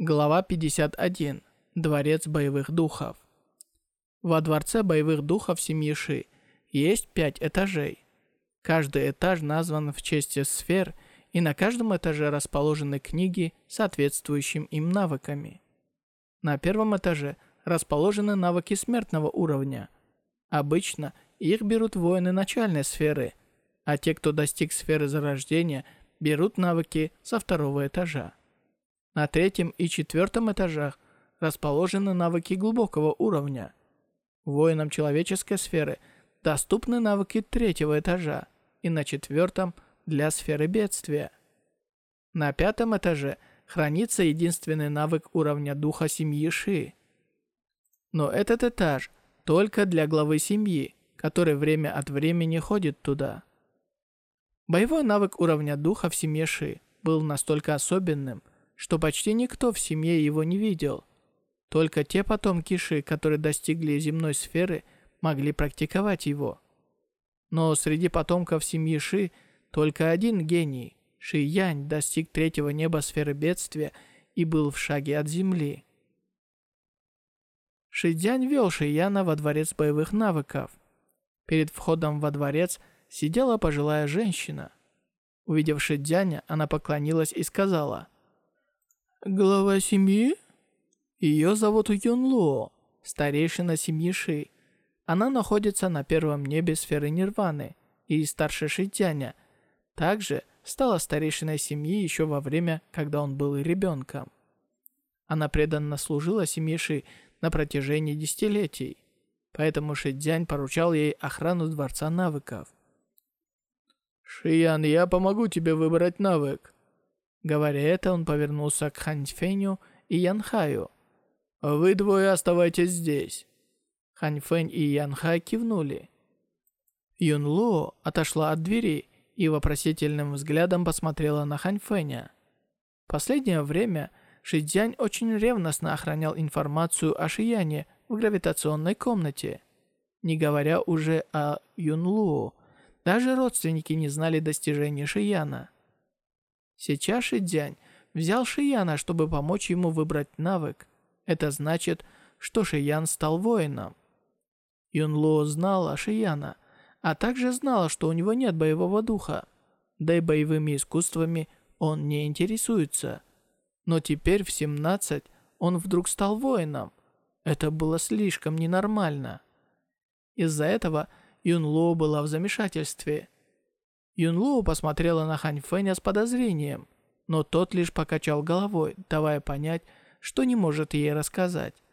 Глава 51. Дворец боевых духов. Во дворце боевых духов семьи Ши есть пять этажей. Каждый этаж назван в честь сфер, и на каждом этаже расположены книги соответствующим им навыками. На первом этаже расположены навыки смертного уровня. Обычно их берут воины начальной сферы, а те, кто достиг сферы зарождения, берут навыки со второго этажа. На третьем и четвертом этажах расположены навыки глубокого уровня. Воинам человеческой сферы доступны навыки третьего этажа и на четвертом для сферы бедствия. На пятом этаже хранится единственный навык уровня духа семьи Ши. Но этот этаж только для главы семьи, который время от времени ходит туда. Боевой навык уровня духа в семье Ши был настолько особенным, что почти никто в семье его не видел. Только те потомки Ши, которые достигли земной сферы, могли практиковать его. Но среди потомков семьи Ши только один гений, Ши Янь, достиг третьего неба сферы бедствия и был в шаге от земли. Ши Дянь вел Ши Яна во дворец боевых навыков. Перед входом во дворец сидела пожилая женщина. Увидев Ши Дяня, она поклонилась и сказала, «Глава семьи?» Ее зовут Юн Луо, старейшина семьи Ши. Она находится на первом небе сферы Нирваны и старше Шитяня. Также стала старейшиной семьи еще во время, когда он был ребенком. Она преданно служила семье Ши на протяжении десятилетий, поэтому Шидзянь поручал ей охрану Дворца Навыков. «Шиян, я помогу тебе выбрать навык». Говоря это, он повернулся к Ханьфеню и Янхаю. «Вы двое оставайтесь здесь». Ханьфэнь и Янхай кивнули. Юн Лу отошла от двери и вопросительным взглядом посмотрела на Ханьфэня. Последнее время Шидзянь очень ревностно охранял информацию о Шияне в гравитационной комнате. Не говоря уже о Юн Лу, даже родственники не знали достижений Шияна. Сейчас Шидзянь взял Шияна, чтобы помочь ему выбрать навык. Это значит, что Шиян стал воином. Юнло знала Шияна, а также знала, что у него нет боевого духа. Да и боевыми искусствами он не интересуется. Но теперь в 17 он вдруг стал воином. Это было слишком ненормально. Из-за этого Юнло была в замешательстве. Юнло посмотрела на Хань Фэня с подозрением, но тот лишь покачал головой, давая понять, что не может ей рассказать.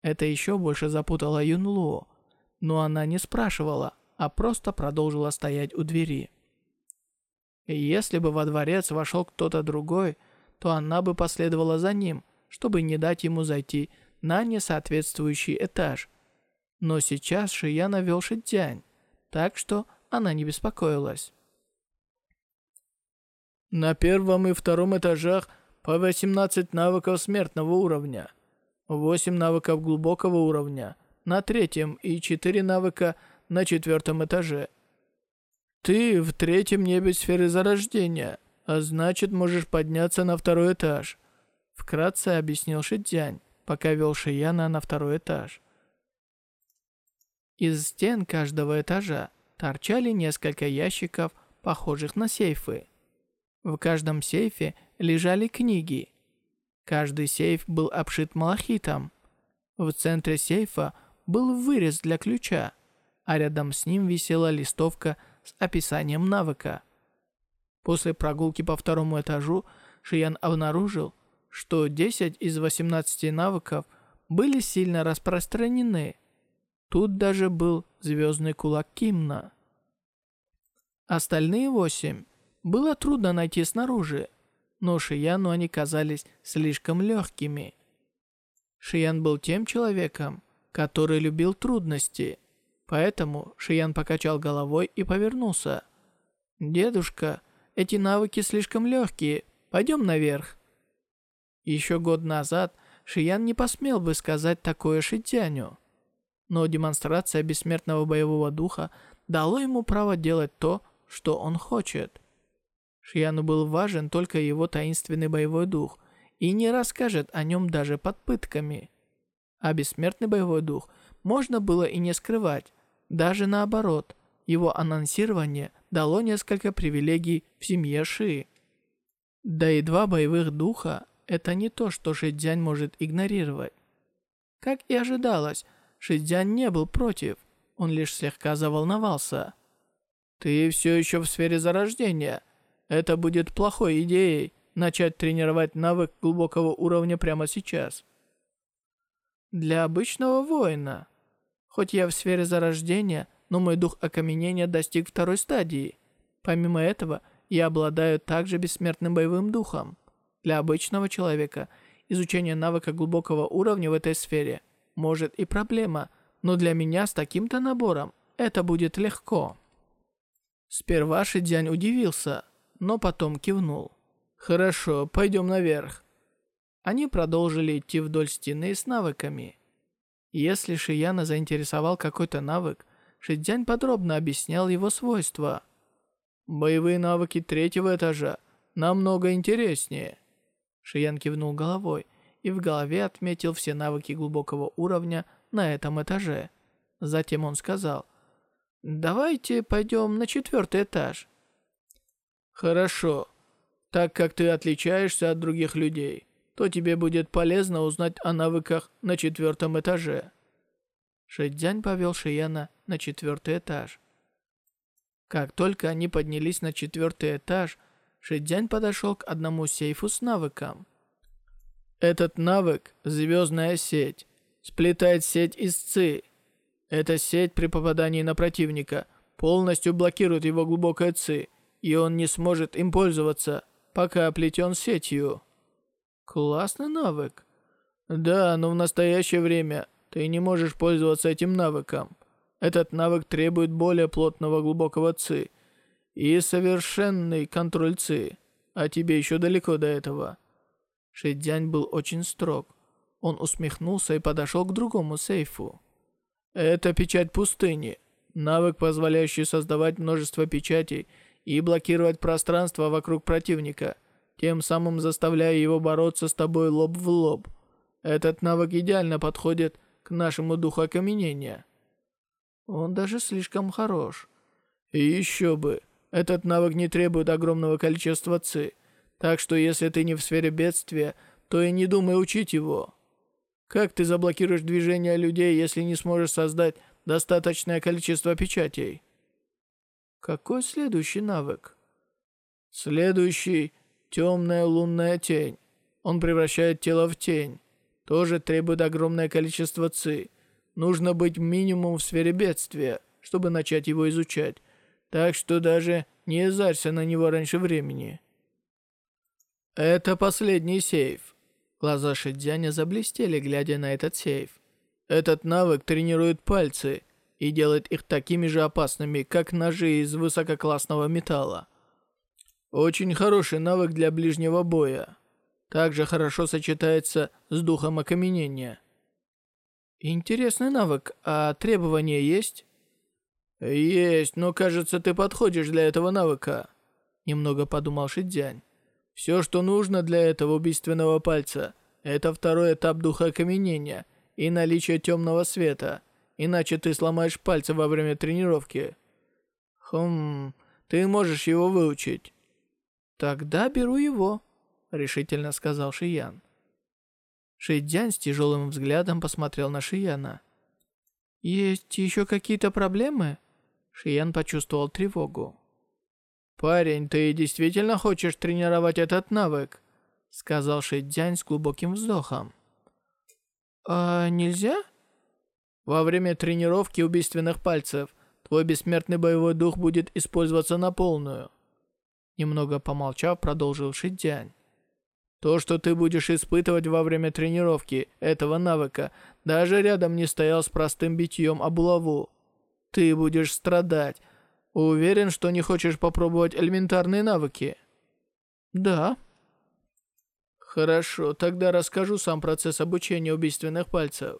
Это еще больше запутало Юнло, но она не спрашивала, а просто продолжила стоять у двери. Если бы во дворец вошел кто-то другой, то она бы последовала за ним, чтобы не дать ему зайти на несоответствующий этаж. Но сейчас Шияна вел Шитянь, так что она не беспокоилась. На первом и втором этажах по 18 навыков смертного уровня, 8 навыков глубокого уровня, на третьем и 4 навыка на четвертом этаже. Ты в третьем небе сферы зарождения, а значит можешь подняться на второй этаж. Вкратце объяснил Шидзянь, пока вел Шияна на второй этаж. Из стен каждого этажа торчали несколько ящиков, похожих на сейфы. В каждом сейфе лежали книги. Каждый сейф был обшит малахитом. В центре сейфа был вырез для ключа, а рядом с ним висела листовка с описанием навыка. После прогулки по второму этажу Шиян обнаружил, что 10 из 18 навыков были сильно распространены. Тут даже был звездный кулак Кимна. Остальные 8 было трудно найти снаружи, но Шияну они казались слишком легкими. Шиян был тем человеком, который любил трудности. Поэтому Шиян покачал головой и повернулся. «Дедушка, эти навыки слишком легкие. Пойдем наверх». Еще год назад Шиян не посмел бы сказать такое Шитяню. Но демонстрация бессмертного боевого духа дало ему право делать то, что он хочет. Шияну был важен только его таинственный боевой дух, и не расскажет о нем даже под пытками. А бессмертный боевой дух можно было и не скрывать. Даже наоборот, его анонсирование дало несколько привилегий в семье Ши. Да и два боевых духа – это не то, что Шидзянь может игнорировать. Как и ожидалось, Шидзянь не был против, он лишь слегка заволновался. «Ты все еще в сфере зарождения. Это будет плохой идеей начать тренировать навык глубокого уровня прямо сейчас». Для обычного воина. Хоть я в сфере зарождения, но мой дух окаменения достиг второй стадии. Помимо этого, я обладаю также бессмертным боевым духом. Для обычного человека изучение навыка глубокого уровня в этой сфере может и проблема, но для меня с таким-то набором это будет легко. Сперва Шидзянь удивился, но потом кивнул. «Хорошо, пойдем наверх». Они продолжили идти вдоль стены с навыками. Если Шияна заинтересовал какой-то навык, Шидзянь подробно объяснял его свойства. «Боевые навыки третьего этажа намного интереснее». Шиян кивнул головой и в голове отметил все навыки глубокого уровня на этом этаже. Затем он сказал, «Давайте пойдем на четвертый этаж». «Хорошо. Так как ты отличаешься от других людей, то тебе будет полезно узнать о навыках на четвертом этаже». Шэдзянь повел Шияна на четвертый этаж. Как только они поднялись на четвертый этаж, Шэдзянь подошел к одному сейфу с навыком. Этот навык — звездная сеть. Сплетает сеть из ЦИ. Эта сеть при попадании на противника полностью блокирует его глубокое ЦИ, и он не сможет им пользоваться, пока оплетен сетью. Классный навык. Да, но в настоящее время ты не можешь пользоваться этим навыком. Этот навык требует более плотного глубокого ЦИ и совершенный контроль ЦИ, а тебе еще далеко до этого. Шэдзянь был очень строг. Он усмехнулся и подошел к другому сейфу. Это печать пустыни. Навык, позволяющий создавать множество печатей и блокировать пространство вокруг противника, тем самым заставляя его бороться с тобой лоб в лоб. Этот навык идеально подходит к нашему духу окаменения. Он даже слишком хорош. И еще бы, этот навык не требует огромного количества ци. Так что если ты не в сфере бедствия, то и не думай учить его. Как ты заблокируешь движение людей, если не сможешь создать достаточное количество печатей? Какой следующий навык? Следующий — темная лунная тень. Он превращает тело в тень. Тоже требует огромное количество ци. Нужно быть минимум в сфере бедствия, чтобы начать его изучать. Так что даже не зарься на него раньше времени. «Это последний сейф». Глаза Шидзяня заблестели, глядя на этот сейф. «Этот навык тренирует пальцы и делает их такими же опасными, как ножи из высококлассного металла. Очень хороший навык для ближнего боя. Также хорошо сочетается с духом окаменения». «Интересный навык, а требования есть?» «Есть, но кажется, ты подходишь для этого навыка», — немного подумал Шидзянь. Все, что нужно для этого убийственного пальца, это второй этап духа окаменения и наличие темного света, иначе ты сломаешь пальцы во время тренировки. Хм, ты можешь его выучить. Тогда беру его, решительно сказал Шиян. Шидзян с тяжелым взглядом посмотрел на Шияна. «Есть еще какие-то проблемы?» Шиян почувствовал тревогу. «Парень, ты действительно хочешь тренировать этот навык?» Сказал Шидзянь с глубоким вздохом. «А нельзя?» «Во время тренировки убийственных пальцев твой бессмертный боевой дух будет использоваться на полную». Немного помолчав, продолжил Шидзянь. То, что ты будешь испытывать во время тренировки этого навыка, даже рядом не стоял с простым битьем об булаву. Ты будешь страдать, Уверен, что не хочешь попробовать элементарные навыки? Да. Хорошо, тогда расскажу сам процесс обучения убийственных пальцев.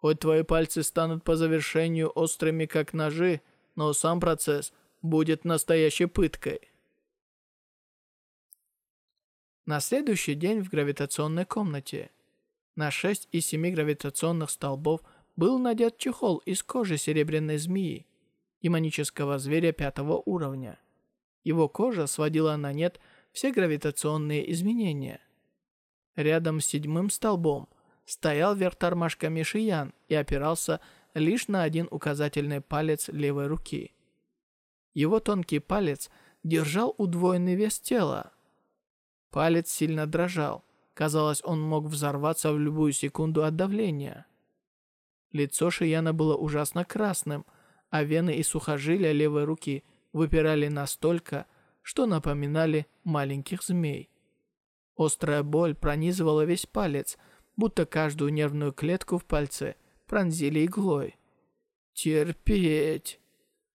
Хоть твои пальцы станут по завершению острыми как ножи, но сам процесс будет настоящей пыткой. На следующий день в гравитационной комнате. На 6 из 7 гравитационных столбов был надет чехол из кожи серебряной змеи, демонического зверя пятого уровня. Его кожа сводила на нет все гравитационные изменения. Рядом с седьмым столбом стоял вверх тормашками Шиян и опирался лишь на один указательный палец левой руки. Его тонкий палец держал удвоенный вес тела. Палец сильно дрожал. Казалось, он мог взорваться в любую секунду от давления. Лицо Шияна было ужасно красным, а вены и сухожилия левой руки выпирали настолько, что напоминали маленьких змей. Острая боль пронизывала весь палец, будто каждую нервную клетку в пальце пронзили иглой. «Терпеть!»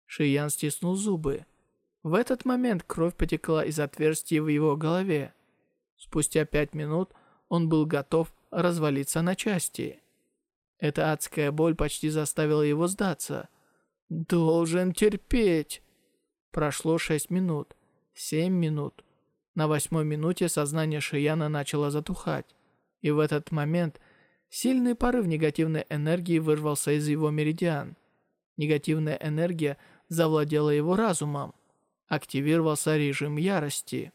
Шиян стиснул зубы. В этот момент кровь потекла из отверстия в его голове. Спустя пять минут он был готов развалиться на части. Эта адская боль почти заставила его сдаться. «Должен терпеть!» Прошло шесть минут, семь минут. На восьмой минуте сознание Шияна начало затухать. И в этот момент сильный порыв негативной энергии вырвался из его меридиан. Негативная энергия завладела его разумом. Активировался режим ярости.